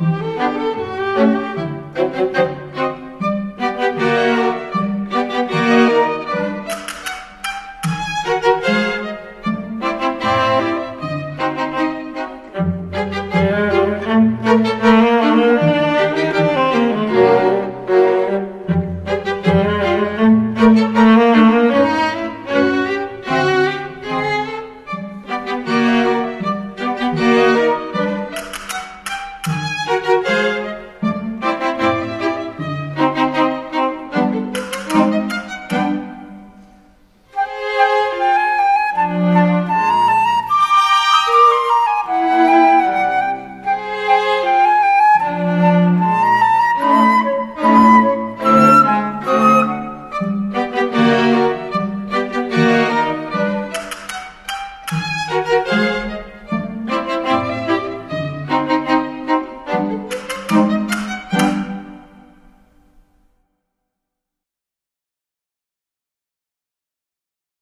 Mm-hmm.